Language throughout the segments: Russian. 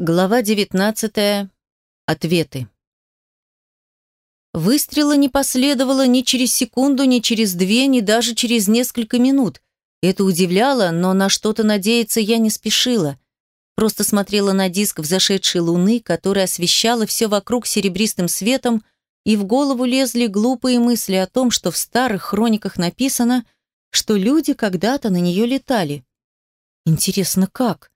Глава 19. Ответы. Выстрела не последовало ни через секунду, ни через две, ни даже через несколько минут. Это удивляло, но на что-то надеяться я не спешила. Просто смотрела на диск взошедшей луны, которая освещала все вокруг серебристым светом, и в голову лезли глупые мысли о том, что в старых хрониках написано, что люди когда-то на нее летали. Интересно, как?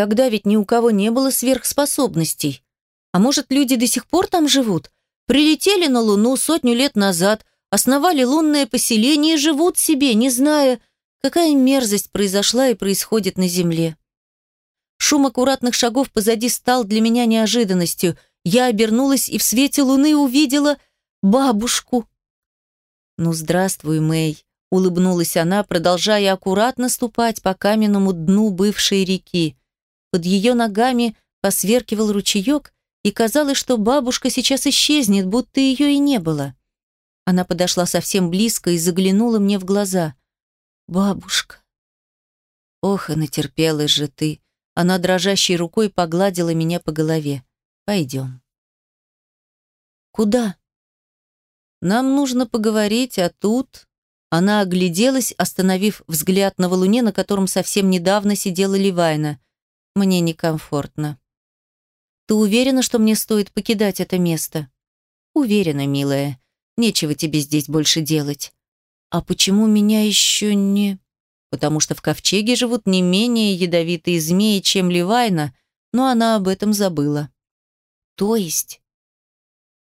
Тогда ведь ни у кого не было сверхспособностей. А может, люди до сих пор там живут? Прилетели на Луну сотню лет назад, основали лунное поселение и живут себе, не зная, какая мерзость произошла и происходит на Земле. Шум аккуратных шагов позади стал для меня неожиданностью. Я обернулась и в свете луны увидела бабушку. «Ну, здравствуй, Мэй», — улыбнулась она, продолжая аккуратно ступать по каменному дну бывшей реки. Под ее ногами посверкивал ручеек, и казалось, что бабушка сейчас исчезнет, будто ее и не было. Она подошла совсем близко и заглянула мне в глаза. «Бабушка». «Ох, и натерпелась же ты». Она дрожащей рукой погладила меня по голове. «Пойдем». «Куда?» «Нам нужно поговорить, а тут...» Она огляделась, остановив взгляд на валуне, на котором совсем недавно сидела Ливайна. Мне некомфортно. Ты уверена, что мне стоит покидать это место? Уверена, милая. Нечего тебе здесь больше делать. А почему меня еще не... Потому что в ковчеге живут не менее ядовитые змеи, чем Ливайна, но она об этом забыла. То есть...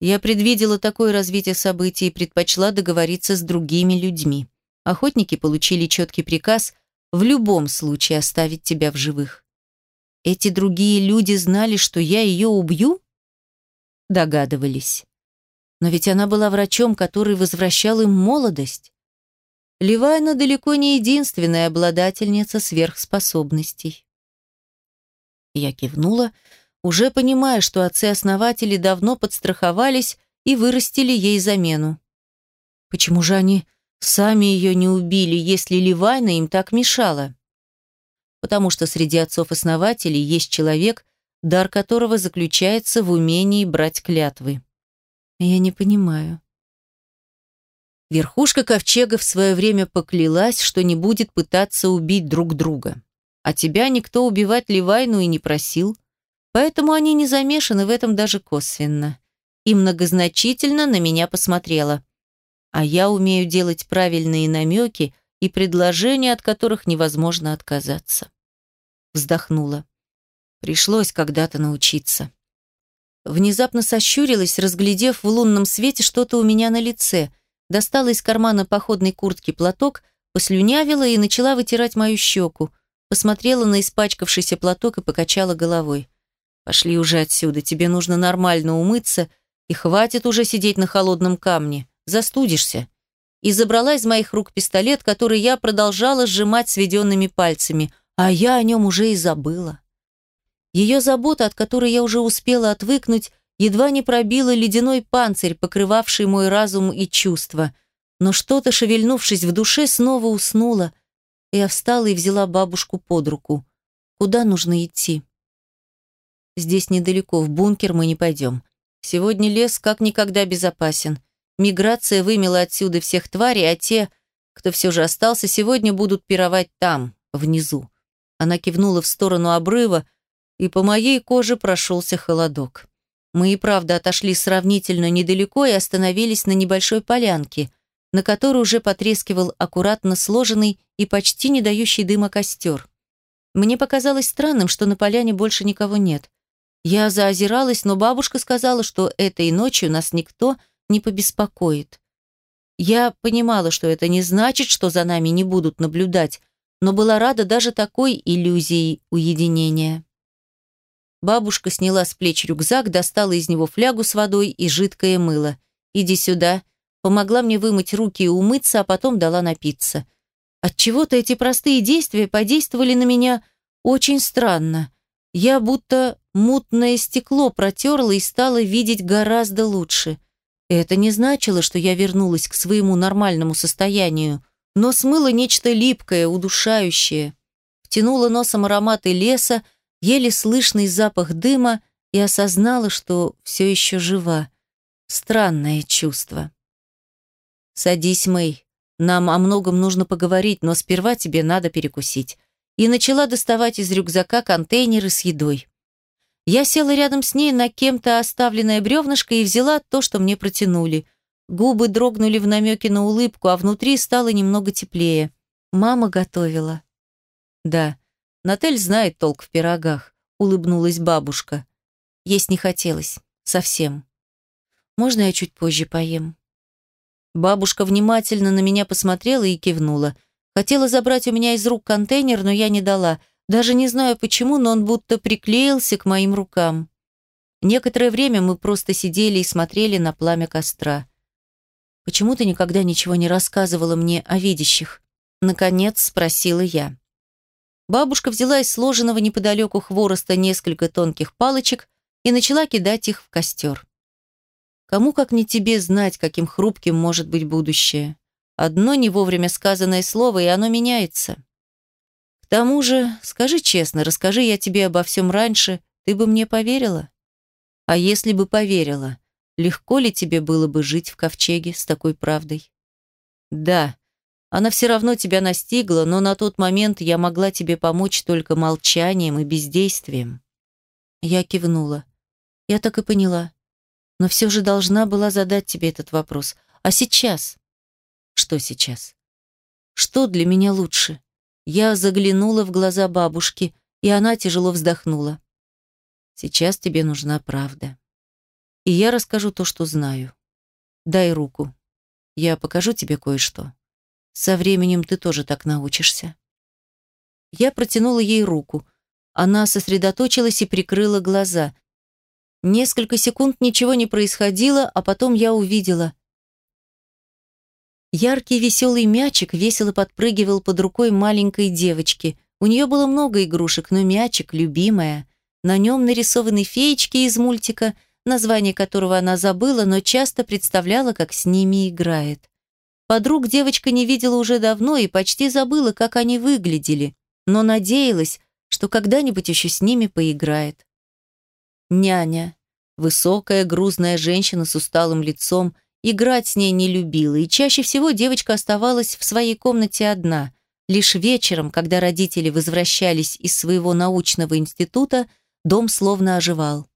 Я предвидела такое развитие событий и предпочла договориться с другими людьми. Охотники получили четкий приказ в любом случае оставить тебя в живых. Эти другие люди знали, что я ее убью? Догадывались. Но ведь она была врачом, который возвращал им молодость. Ливайна далеко не единственная обладательница сверхспособностей. Я кивнула, уже понимая, что отцы-основатели давно подстраховались и вырастили ей замену. Почему же они сами ее не убили, если Ливайна им так мешала? Потому что среди отцов-основателей есть человек, дар которого заключается в умении брать клятвы. Я не понимаю. Верхушка ковчега в свое время поклялась, что не будет пытаться убить друг друга. А тебя никто убивать Ливайну и не просил, поэтому они не замешаны в этом даже косвенно. И многозначительно на меня посмотрела. А я умею делать правильные намеки и предложения, от которых невозможно отказаться. Вздохнула. Пришлось когда-то научиться. Внезапно сощурилась, разглядев в лунном свете что-то у меня на лице, достала из кармана походной куртки платок, послюнявила и начала вытирать мою щеку, посмотрела на испачкавшийся платок и покачала головой. «Пошли уже отсюда, тебе нужно нормально умыться, и хватит уже сидеть на холодном камне, застудишься и забрала из моих рук пистолет, который я продолжала сжимать сведенными пальцами, а я о нем уже и забыла. Ее забота, от которой я уже успела отвыкнуть, едва не пробила ледяной панцирь, покрывавший мой разум и чувства. Но что-то, шевельнувшись в душе, снова уснула. Я встала и взяла бабушку под руку. Куда нужно идти? Здесь недалеко, в бункер мы не пойдем. Сегодня лес как никогда безопасен. Миграция вымела отсюда всех тварей, а те, кто все же остался, сегодня будут пировать там, внизу. Она кивнула в сторону обрыва, и по моей коже прошелся холодок. Мы и правда отошли сравнительно недалеко и остановились на небольшой полянке, на которой уже потрескивал аккуратно сложенный и почти не дающий дыма костер. Мне показалось странным, что на поляне больше никого нет. Я заозиралась, но бабушка сказала, что этой ночью нас никто не побеспокоит. Я понимала, что это не значит, что за нами не будут наблюдать, но была рада даже такой иллюзии уединения. Бабушка сняла с плеч рюкзак, достала из него флягу с водой и жидкое мыло. «Иди сюда», помогла мне вымыть руки и умыться, а потом дала напиться. Отчего-то эти простые действия подействовали на меня очень странно. Я будто мутное стекло протерла и стала видеть гораздо лучше. Это не значило, что я вернулась к своему нормальному состоянию, но смыло нечто липкое, удушающее. Втянула носом ароматы леса, еле слышный запах дыма и осознала, что все еще жива. Странное чувство. «Садись, Мэй. Нам о многом нужно поговорить, но сперва тебе надо перекусить». И начала доставать из рюкзака контейнеры с едой. Я села рядом с ней на кем-то оставленное бревнышко и взяла то, что мне протянули. Губы дрогнули в намеке на улыбку, а внутри стало немного теплее. Мама готовила. Да, Натель знает толк в пирогах, улыбнулась бабушка. Есть не хотелось. Совсем. Можно я чуть позже поем? Бабушка внимательно на меня посмотрела и кивнула. Хотела забрать у меня из рук контейнер, но я не дала. Даже не знаю почему, но он будто приклеился к моим рукам. Некоторое время мы просто сидели и смотрели на пламя костра. «Почему ты никогда ничего не рассказывала мне о видящих?» Наконец спросила я. Бабушка взяла из сложенного неподалеку хвороста несколько тонких палочек и начала кидать их в костер. Кому, как не тебе, знать, каким хрупким может быть будущее? Одно не вовремя сказанное слово, и оно меняется. К тому же, скажи честно, расскажи я тебе обо всем раньше, ты бы мне поверила? А если бы поверила, легко ли тебе было бы жить в ковчеге с такой правдой? Да, она все равно тебя настигла, но на тот момент я могла тебе помочь только молчанием и бездействием. Я кивнула. Я так и поняла. Но все же должна была задать тебе этот вопрос. А сейчас? Что сейчас? Что для меня лучше? Я заглянула в глаза бабушки, и она тяжело вздохнула. Сейчас тебе нужна правда. И я расскажу то, что знаю. Дай руку. Я покажу тебе кое-что. Со временем ты тоже так научишься. Я протянула ей руку. Она сосредоточилась и прикрыла глаза. Несколько секунд ничего не происходило, а потом я увидела. Яркий веселый мячик весело подпрыгивал под рукой маленькой девочки. У нее было много игрушек, но мячик — любимая. На нем нарисованы феечки из мультика, название которого она забыла, но часто представляла, как с ними играет. Подруг девочка не видела уже давно и почти забыла, как они выглядели, но надеялась, что когда-нибудь еще с ними поиграет. Няня, высокая грузная женщина с усталым лицом, играть с ней не любила, и чаще всего девочка оставалась в своей комнате одна. Лишь вечером, когда родители возвращались из своего научного института, дом словно оживал.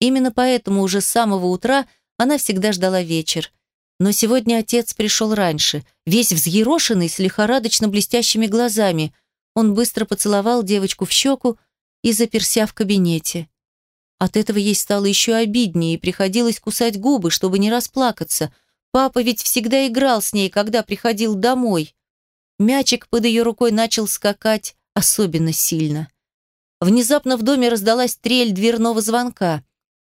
Именно поэтому уже с самого утра она всегда ждала вечер, но сегодня отец пришел раньше, весь взъерошенный, с лихорадочно блестящими глазами. Он быстро поцеловал девочку в щеку и заперся в кабинете. От этого ей стало еще обиднее, и приходилось кусать губы, чтобы не расплакаться. Папа ведь всегда играл с ней, когда приходил домой. Мячик под ее рукой начал скакать особенно сильно. Внезапно в доме раздалась трель дверного звонка.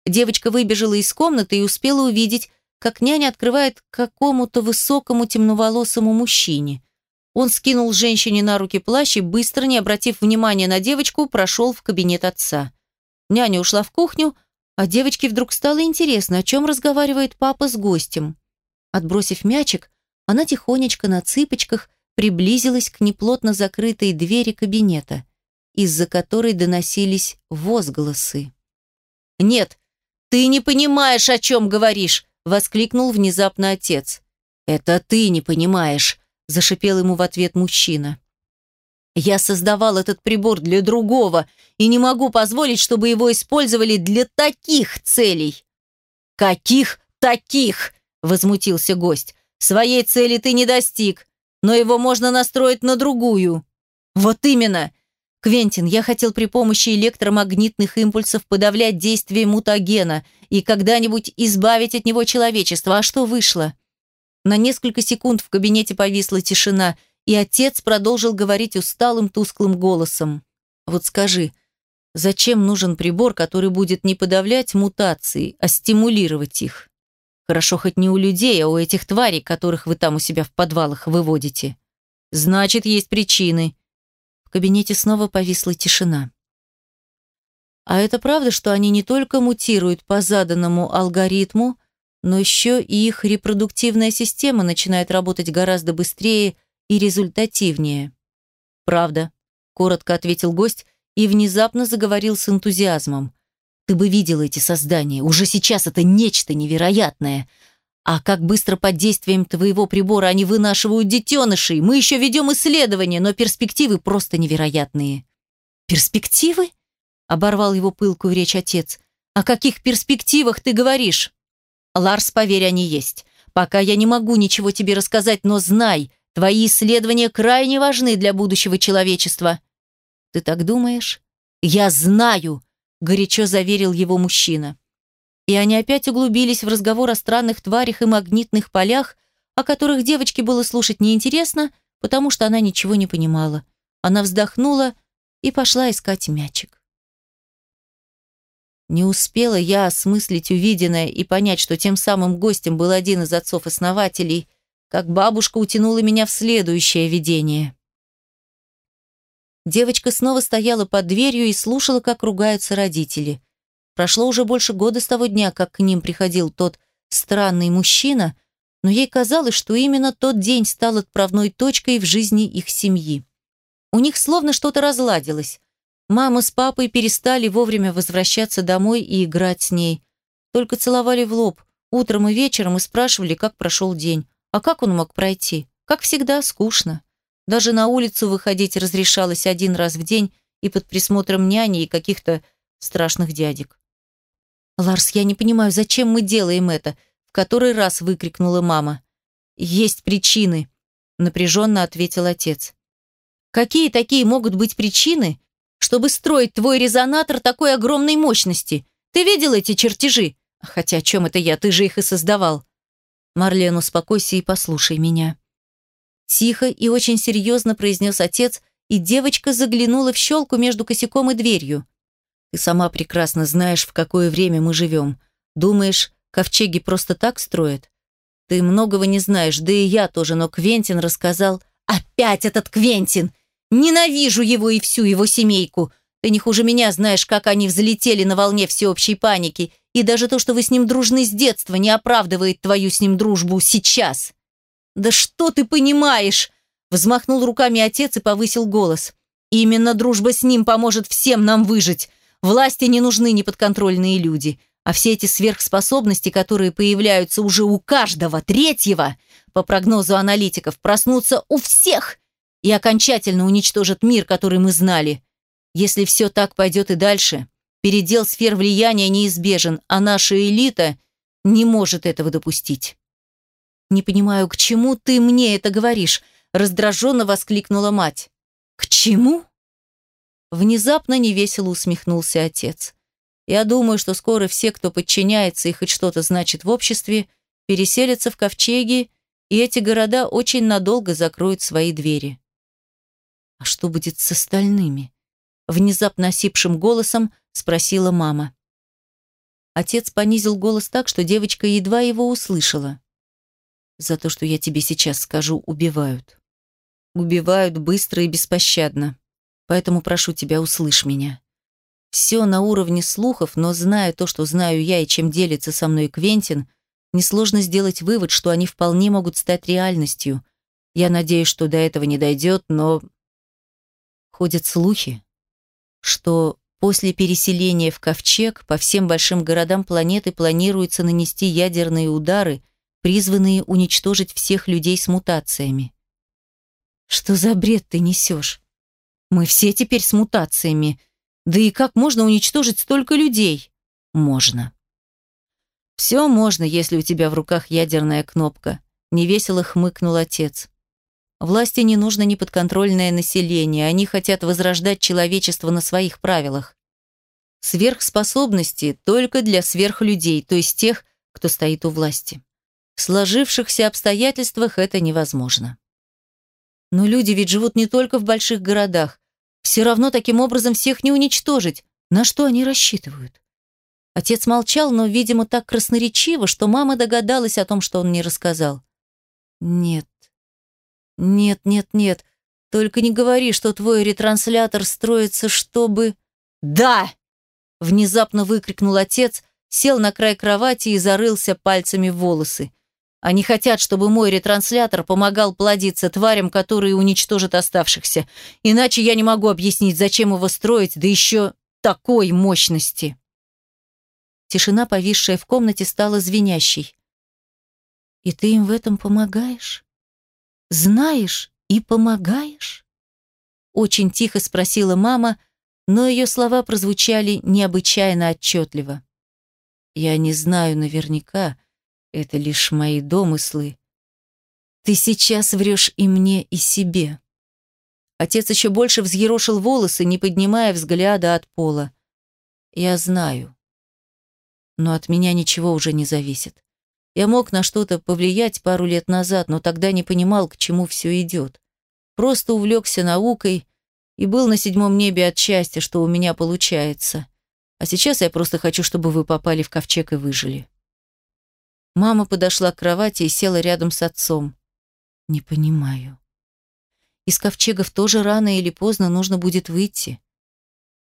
Девочка выбежала из комнаты и успела увидеть, как няня открывает какому-то высокому темноволосому мужчине. Он скинул женщине на руки плащ и, быстро, не обратив внимания на девочку, прошел в кабинет отца. Няня ушла в кухню, а девочке вдруг стало интересно, о чем разговаривает папа с гостем. Отбросив мячик, она тихонечко на цыпочках приблизилась к неплотно закрытой двери кабинета, из-за которой доносились возгласы. «Нет, ты не понимаешь, о чем говоришь!» воскликнул внезапно отец. «Это ты не понимаешь», – зашипел ему в ответ мужчина. «Я создавал этот прибор для другого и не могу позволить, чтобы его использовали для таких целей». «Каких таких?» – возмутился гость. «Своей цели ты не достиг, но его можно настроить на другую». «Вот именно! Квентин, я хотел при помощи электромагнитных импульсов подавлять действие мутагена и когда-нибудь избавить от него человечество. А что вышло? На несколько секунд в кабинете повисла тишина, и отец продолжил говорить усталым, тусклым голосом. Вот скажи, зачем нужен прибор, который будет не подавлять мутации, а стимулировать их? Хорошо хоть не у людей, а у этих тварей, которых вы там у себя в подвалах выводите. Значит, есть причины. В кабинете снова повисла тишина. А это правда, что они не только мутируют по заданному алгоритму, но еще и их репродуктивная система начинает работать гораздо быстрее и результативнее. Правда, коротко ответил гость и внезапно заговорил с энтузиазмом. «Ты бы видел эти создания. Уже сейчас это нечто невероятное. А как быстро под действием твоего прибора они вынашивают детенышей. Мы еще ведем исследования, но перспективы просто невероятные». «Перспективы?» – оборвал его пылкую речь отец. «О каких перспективах ты говоришь?» «Ларс, поверь, они есть. Пока я не могу ничего тебе рассказать, но знай, твои исследования крайне важны для будущего человечества». «Ты так думаешь?» «Я знаю!» – горячо заверил его мужчина. И они опять углубились в разговор о странных тварях и магнитных полях, о которых девочке было слушать неинтересно, потому что она ничего не понимала. Она вздохнула и пошла искать мячик. Не успела я осмыслить увиденное и понять, что тем самым гостем был один из отцов-основателей, как бабушка утянула меня в следующее видение. Девочка снова стояла под дверью и слушала, как ругаются родители. Прошло уже больше года с того дня, как к ним приходил тот странный мужчина, но ей казалось, что именно тот день стал отправной точкой в жизни их семьи. У них словно что-то разладилось. Мама с папой перестали вовремя возвращаться домой и играть с ней. Только целовали в лоб, утром и вечером и спрашивали, как прошел день. А как он мог пройти? Как всегда, скучно. Даже на улицу выходить разрешалось один раз в день и под присмотром няни и каких-то страшных дядек. «Ларс, я не понимаю, зачем мы делаем это?» В который раз выкрикнула мама. «Есть причины», — напряженно ответил отец. «Какие такие могут быть причины, чтобы строить твой резонатор такой огромной мощности? Ты видел эти чертежи? Хотя о чем это я? Ты же их и создавал». «Марлен, успокойся и послушай меня». Тихо и очень серьезно произнес отец, и девочка заглянула в щелку между косяком и дверью. Ты сама прекрасно знаешь, в какое время мы живем. Думаешь, ковчеги просто так строят? Ты многого не знаешь, да и я тоже, но Квентин рассказал... Опять этот Квентин! Ненавижу его и всю его семейку. Ты не хуже меня знаешь, как они взлетели на волне всеобщей паники. И даже то, что вы с ним дружны с детства, не оправдывает твою с ним дружбу сейчас. Да что ты понимаешь? Взмахнул руками отец и повысил голос. Именно дружба с ним поможет всем нам выжить. Власти не нужны неподконтрольные люди, а все эти сверхспособности, которые появляются уже у каждого третьего, по прогнозу аналитиков, проснутся у всех и окончательно уничтожат мир, который мы знали. Если все так пойдет и дальше, передел сфер влияния неизбежен, а наша элита не может этого допустить. «Не понимаю, к чему ты мне это говоришь?» раздраженно воскликнула мать. «К чему?» Внезапно невесело усмехнулся отец. Я думаю, что скоро все, кто подчиняется и хоть что-то значит в обществе, переселятся в ковчеги, и эти города очень надолго закроют свои двери. А что будет с остальными? Внезапно осипшим голосом спросила мама. Отец понизил голос так, что девочка едва его услышала. «За то, что я тебе сейчас скажу, убивают. Убивают быстро и беспощадно. Поэтому прошу тебя, услышь меня. Все на уровне слухов, но зная то, что знаю я и чем делится со мной Квентин, несложно сделать вывод, что они вполне могут стать реальностью. Я надеюсь, что до этого не дойдет, но... Ходят слухи, что после переселения в Ковчег по всем большим городам планеты планируется нанести ядерные удары, призванные уничтожить всех людей с мутациями. Что за бред ты несешь? Мы все теперь с мутациями. Да и как можно уничтожить столько людей? Можно. Все можно, если у тебя в руках ядерная кнопка. Невесело хмыкнул отец. Власти не нужно неподконтрольное население, они хотят возрождать человечество на своих правилах. Сверхспособности только для сверхлюдей, то есть тех, кто стоит у власти. В сложившихся обстоятельствах это невозможно. Но люди ведь живут не только в больших городах. Все равно таким образом всех не уничтожить. На что они рассчитывают? Отец молчал, но, видимо, так красноречиво, что мама догадалась о том, что он не рассказал. «Нет, нет, нет, нет, только не говори, что твой ретранслятор строится, чтобы...» «Да!» — внезапно выкрикнул отец, сел на край кровати и зарылся пальцами в волосы. Они хотят, чтобы мой ретранслятор помогал плодиться тварям, которые уничтожат оставшихся. Иначе я не могу объяснить, зачем его строить, да еще такой мощности. Тишина, повисшая в комнате, стала звенящей. «И ты им в этом помогаешь? Знаешь и помогаешь?» Очень тихо спросила мама, но ее слова прозвучали необычайно отчетливо. «Я не знаю наверняка, это лишь мои домыслы. Ты сейчас врешь и мне, и себе. Отец еще больше взъерошил волосы, не поднимая взгляда от пола. Я знаю. Но от меня ничего уже не зависит. Я мог на что-то повлиять пару лет назад, но тогда не понимал, к чему все идет. Просто увлекся наукой и был на седьмом небе от счастья, что у меня получается. А сейчас я просто хочу, чтобы вы попали в ковчег и выжили. Мама подошла к кровати и села рядом с отцом. Не понимаю. Из ковчегов тоже рано или поздно нужно будет выйти.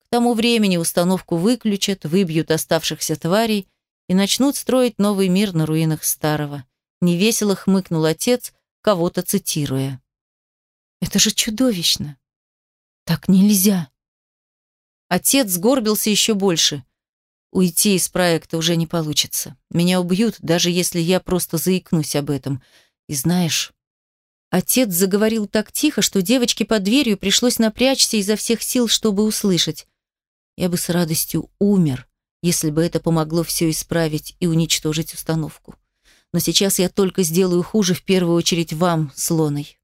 К тому времени установку выключат, выбьют оставшихся тварей и начнут строить новый мир на руинах старого. Невесело хмыкнул отец, кого-то цитируя. Это же чудовищно. Так нельзя. Отец сгорбился еще больше. Уйти из проекта уже не получится. Меня убьют, даже если я просто заикнусь об этом. И знаешь, отец заговорил так тихо, что девочке под дверью пришлось напрячься изо всех сил, чтобы услышать. Я бы с радостью умер, если бы это помогло все исправить и уничтожить установку. Но сейчас я только сделаю хуже в первую очередь вам, слоной.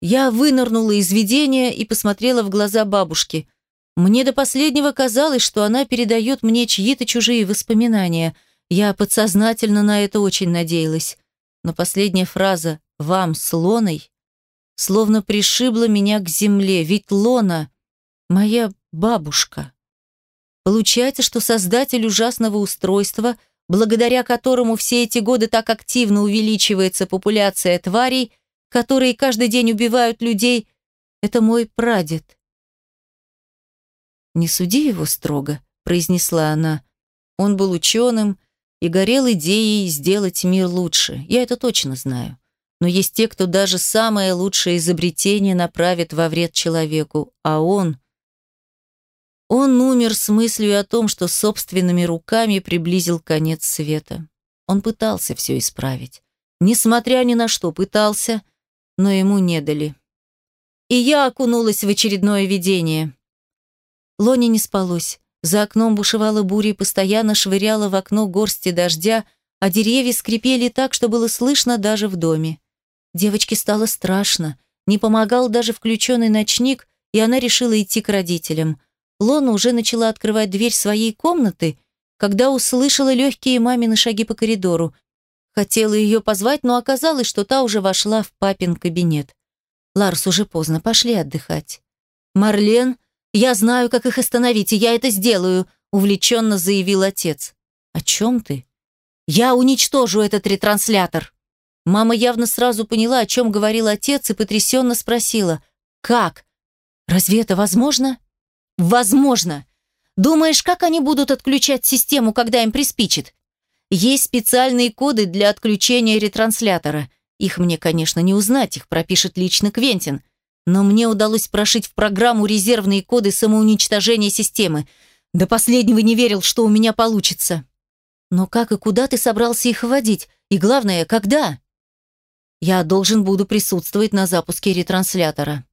Я вынырнула из видения и посмотрела в глаза бабушки – мне до последнего казалось, что она передает мне чьи-то чужие воспоминания. Я подсознательно на это очень надеялась. Но последняя фраза «вам с Лоной» словно пришибла меня к земле, ведь Лона — моя бабушка. Получается, что создатель ужасного устройства, благодаря которому все эти годы так активно увеличивается популяция тварей, которые каждый день убивают людей, это мой прадед. «Не суди его строго», — произнесла она. «Он был ученым и горел идеей сделать мир лучше. Я это точно знаю. Но есть те, кто даже самое лучшее изобретение направит во вред человеку, а он...» Он умер с мыслью о том, что собственными руками приблизил конец света. Он пытался все исправить. Несмотря ни на что, пытался, но ему не дали. И я окунулась в очередное видение. Лоне не спалось. За окном бушевала буря и постоянно швыряла в окно горсти дождя, а деревья скрипели так, что было слышно даже в доме. Девочке стало страшно. Не помогал даже включенный ночник, и она решила идти к родителям. Лона уже начала открывать дверь своей комнаты, когда услышала легкие мамины шаги по коридору. Хотела ее позвать, но оказалось, что та уже вошла в папин кабинет. «Ларс, уже поздно, пошли отдыхать». Марлен «Я знаю, как их остановить, и я это сделаю», — увлеченно заявил отец. «О чем ты?» «Я уничтожу этот ретранслятор». Мама явно сразу поняла, о чем говорил отец, и потрясенно спросила. «Как? Разве это возможно?» «Возможно. Думаешь, как они будут отключать систему, когда им приспичит? Есть специальные коды для отключения ретранслятора. Их мне, конечно, не узнать, их пропишет лично Квентин. Но мне удалось прошить в программу резервные коды самоуничтожения системы. До последнего не верил, что у меня получится. Но как и куда ты собрался их вводить? И главное, когда? Я должен буду присутствовать на запуске ретранслятора.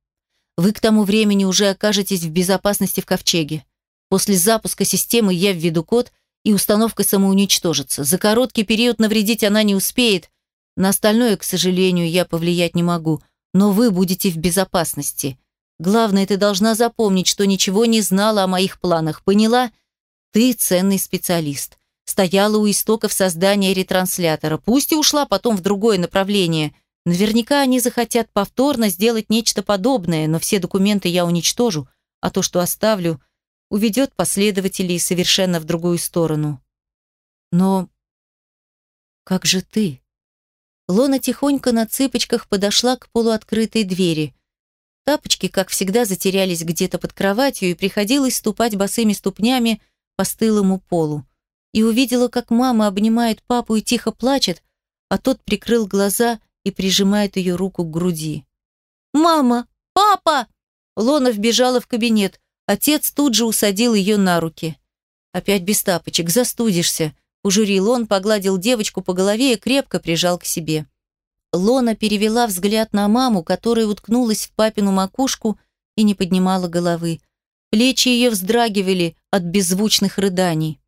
Вы к тому времени уже окажетесь в безопасности в ковчеге. После запуска системы я введу код, и установка самоуничтожится. За короткий период навредить она не успеет. На остальное, к сожалению, я повлиять не могу но вы будете в безопасности. Главное, ты должна запомнить, что ничего не знала о моих планах, поняла? Ты ценный специалист. Стояла у истоков создания ретранслятора, пусть и ушла потом в другое направление. Наверняка они захотят повторно сделать нечто подобное, но все документы я уничтожу, а то, что оставлю, уведет последователей совершенно в другую сторону. Но как же ты? Лона тихонько на цыпочках подошла к полуоткрытой двери. Тапочки, как всегда, затерялись где-то под кроватью, и приходилось ступать босыми ступнями по стылому полу. И увидела, как мама обнимает папу и тихо плачет, а тот прикрыл глаза и прижимает ее руку к груди. «Мама! Папа!» Лона вбежала в кабинет. Отец тут же усадил ее на руки. «Опять без тапочек, застудишься», – ужурил он, погладил девочку по голове и крепко прижал к себе. Лона перевела взгляд на маму, которая уткнулась в папину макушку и не поднимала головы. Плечи ее вздрагивали от беззвучных рыданий.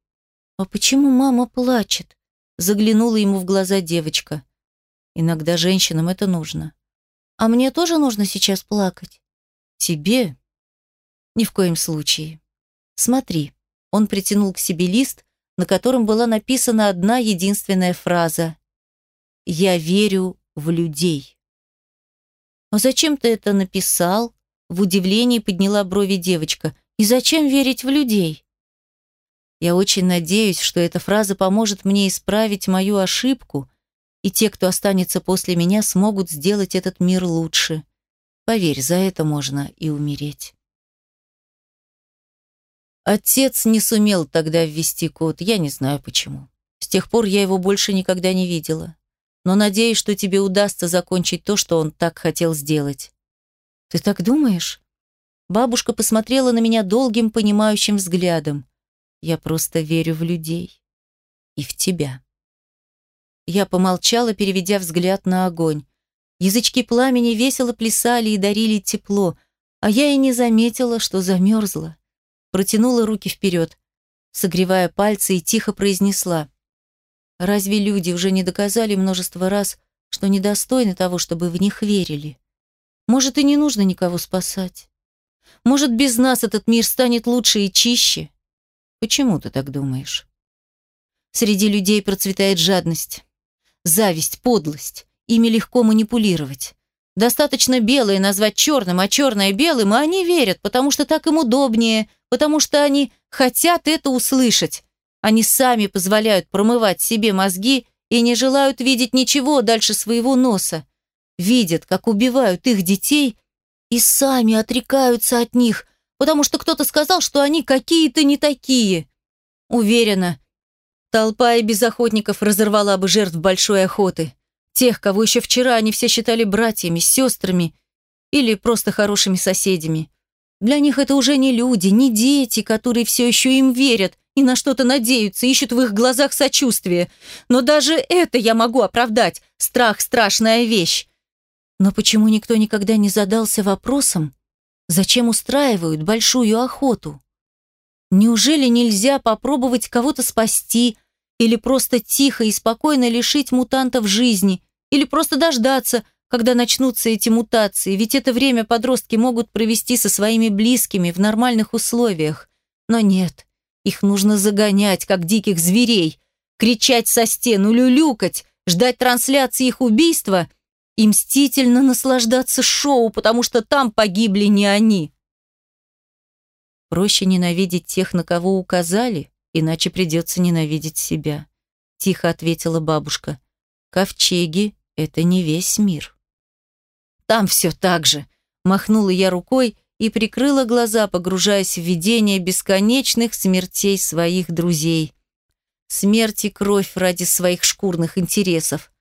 «А почему мама плачет?» – заглянула ему в глаза девочка. «Иногда женщинам это нужно». «А мне тоже нужно сейчас плакать?» «Тебе?» «Ни в коем случае. Смотри». Он притянул к себе лист, на котором была написана одна единственная фраза «Я верю в людей». «А зачем ты это написал?» В удивлении подняла брови девочка. «И зачем верить в людей?» Я очень надеюсь, что эта фраза поможет мне исправить мою ошибку, и те, кто останется после меня, смогут сделать этот мир лучше. Поверь, за это можно и умереть. Отец не сумел тогда ввести код, я не знаю почему. С тех пор я его больше никогда не видела. Но надеюсь, что тебе удастся закончить то, что он так хотел сделать. Ты так думаешь? Бабушка посмотрела на меня долгим, понимающим взглядом. Я просто верю в людей. И в тебя. Я помолчала, переведя взгляд на огонь. Язычки пламени весело плясали и дарили тепло, а я и не заметила, что замерзла протянула руки вперед, согревая пальцы и тихо произнесла. «Разве люди уже не доказали множество раз, что недостойны того, чтобы в них верили? Может, и не нужно никого спасать? Может, без нас этот мир станет лучше и чище? Почему ты так думаешь?» Среди людей процветает жадность, зависть, подлость. Ими легко манипулировать. Достаточно белое назвать черным, а черное белым, и они верят, потому что так им удобнее – потому что они хотят это услышать. Они сами позволяют промывать себе мозги и не желают видеть ничего дальше своего носа. Видят, как убивают их детей и сами отрекаются от них, потому что кто-то сказал, что они какие-то не такие. Уверена, толпа и без охотников разорвала бы жертв большой охоты. Тех, кого еще вчера они все считали братьями, сестрами или просто хорошими соседями. Для них это уже не люди, не дети, которые все еще им верят и на что-то надеются, ищут в их глазах сочувствие. Но даже это я могу оправдать. Страх – страшная вещь. Но почему никто никогда не задался вопросом, зачем устраивают большую охоту? Неужели нельзя попробовать кого-то спасти или просто тихо и спокойно лишить мутантов жизни, или просто дождаться, когда начнутся эти мутации, ведь это время подростки могут провести со своими близкими в нормальных условиях. Но нет, их нужно загонять, как диких зверей, кричать со стен, улюлюкать, ждать трансляции их убийства и мстительно наслаждаться шоу, потому что там погибли не они. Проще ненавидеть тех, на кого указали, иначе придется ненавидеть себя, тихо ответила бабушка. Ковчеги — это не весь мир. Там все так же. Махнула я рукой и прикрыла глаза, погружаясь в видение бесконечных смертей своих друзей. Смерть и кровь ради своих шкурных интересов.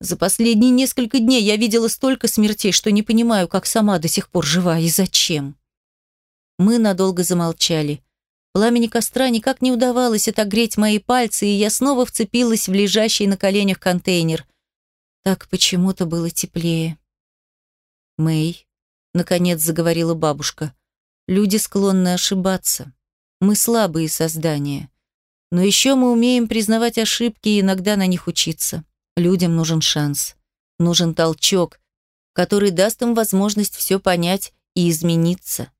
За последние несколько дней я видела столько смертей, что не понимаю, как сама до сих пор жива и зачем. Мы надолго замолчали. Пламени костра никак не удавалось отогреть мои пальцы, и я снова вцепилась в лежащий на коленях контейнер. Так почему-то было теплее. «Мэй», — наконец заговорила бабушка, — «люди склонны ошибаться. Мы слабые создания. Но еще мы умеем признавать ошибки и иногда на них учиться. Людям нужен шанс, нужен толчок, который даст им возможность все понять и измениться.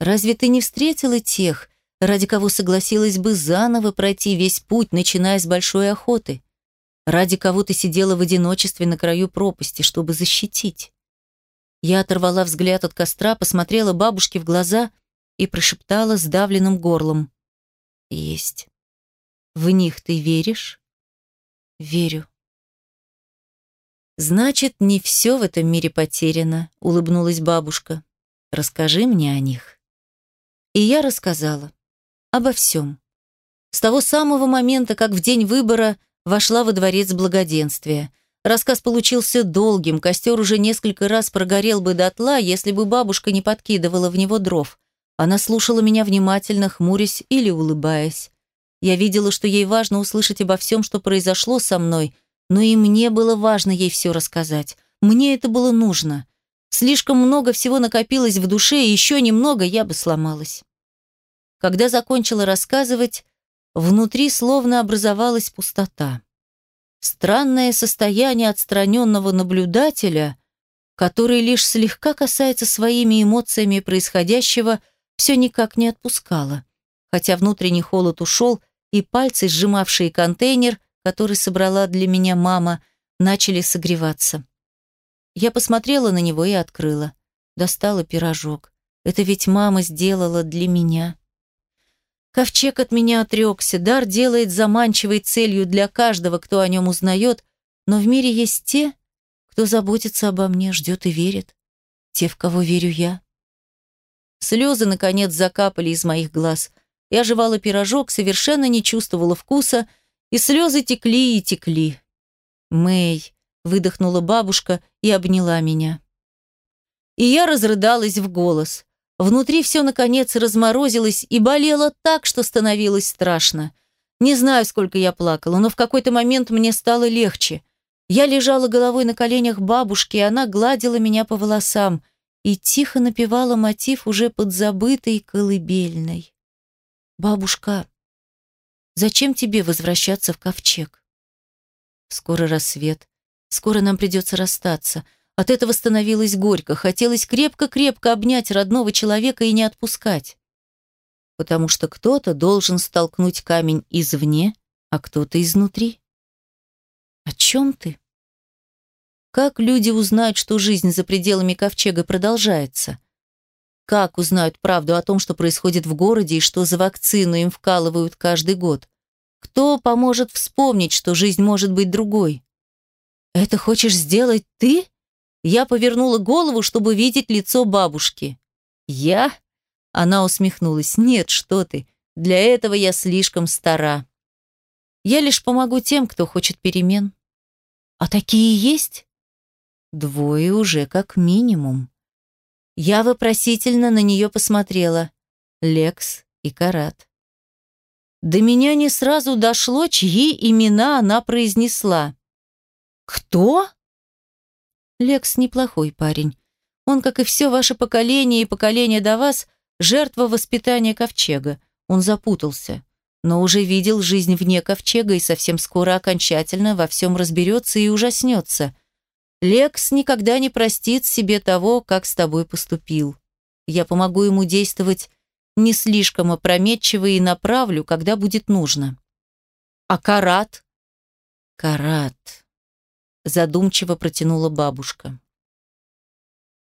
Разве ты не встретила тех, ради кого согласилась бы заново пройти весь путь, начиная с большой охоты? Ради кого ты сидела в одиночестве на краю пропасти, чтобы защитить? Я оторвала взгляд от костра, посмотрела бабушке в глаза и прошептала сдавленным горлом. «Есть. В них ты веришь?» «Верю». «Значит, не все в этом мире потеряно», — улыбнулась бабушка. «Расскажи мне о них». И я рассказала. Обо всем. С того самого момента, как в день выбора вошла во дворец благоденствия. Рассказ получился долгим, костер уже несколько раз прогорел бы дотла, если бы бабушка не подкидывала в него дров. Она слушала меня внимательно, хмурясь или улыбаясь. Я видела, что ей важно услышать обо всем, что произошло со мной, но и мне было важно ей все рассказать. Мне это было нужно. Слишком много всего накопилось в душе, и еще немного я бы сломалась. Когда закончила рассказывать, внутри словно образовалась пустота. Странное состояние отстраненного наблюдателя, который лишь слегка касается своими эмоциями происходящего, все никак не отпускало. Хотя внутренний холод ушел, и пальцы, сжимавшие контейнер, который собрала для меня мама, начали согреваться. Я посмотрела на него и открыла. Достала пирожок. Это ведь мама сделала для меня. Ковчег от меня отрекся, дар делает заманчивой целью для каждого, кто о нем узнает, но в мире есть те, кто заботится обо мне, ждет и верит. Те, в кого верю я. Слезы, наконец, закапали из моих глаз. Я жевала пирожок, совершенно не чувствовала вкуса, и слезы текли и текли. «Мэй», — выдохнула бабушка и обняла меня. И я разрыдалась в голос. Внутри все, наконец, разморозилось и болело так, что становилось страшно. Не знаю, сколько я плакала, но в какой-то момент мне стало легче. Я лежала головой на коленях бабушки, и она гладила меня по волосам и тихо напевала мотив уже подзабытой колыбельной. «Бабушка, зачем тебе возвращаться в ковчег?» «Скоро рассвет. Скоро нам придется расстаться. От этого становилось горько. Хотелось крепко-крепко обнять родного человека и не отпускать. Потому что кто-то должен столкнуть камень извне, а кто-то изнутри. О чем ты? Как люди узнают, что жизнь за пределами ковчега продолжается? Как узнают правду о том, что происходит в городе и что за вакцину им вкалывают каждый год? Кто поможет вспомнить, что жизнь может быть другой? Это хочешь сделать ты? Я повернула голову, чтобы видеть лицо бабушки. «Я?» Она усмехнулась. «Нет, что ты. Для этого я слишком стара. Я лишь помогу тем, кто хочет перемен». «А такие есть?» «Двое уже, как минимум». Я вопросительно на нее посмотрела. Лекс и Карат. До меня не сразу дошло, чьи имена она произнесла. «Кто?» Лекс неплохой парень. Он, как и все ваше поколение и поколение до вас, жертва воспитания ковчега. Он запутался, но уже видел жизнь вне ковчега и совсем скоро окончательно во всем разберется и ужаснется. Лекс никогда не простит себе того, как с тобой поступил. Я помогу ему действовать не слишком опрометчиво и направлю, когда будет нужно. А Карат? Карат задумчиво протянула бабушка.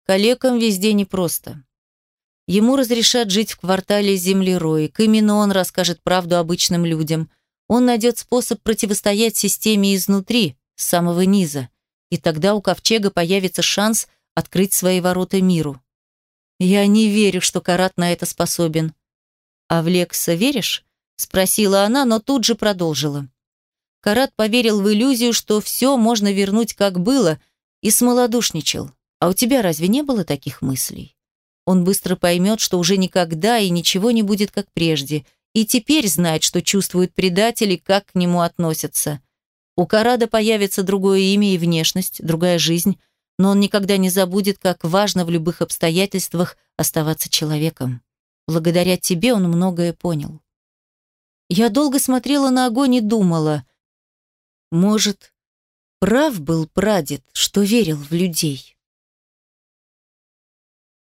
Калекам везде непросто. Ему разрешат жить в квартале землероек. Именно он расскажет правду обычным людям. Он найдет способ противостоять системе изнутри, с самого низа. И тогда у Ковчега появится шанс открыть свои ворота миру. Я не верю, что Карат на это способен. А в Лекса веришь? Спросила она, но тут же продолжила. Карат поверил в иллюзию, что все можно вернуть как было, и смолодушничал. А у тебя разве не было таких мыслей? Он быстро поймет, что уже никогда и ничего не будет как прежде, и теперь знает, что чувствуют предатели, как к нему относятся. У Карада появится другое имя и внешность, другая жизнь, но он никогда не забудет, как важно в любых обстоятельствах оставаться человеком. Благодаря тебе он многое понял. Я долго смотрела на огонь и думала, может, прав был прадед, что верил в людей?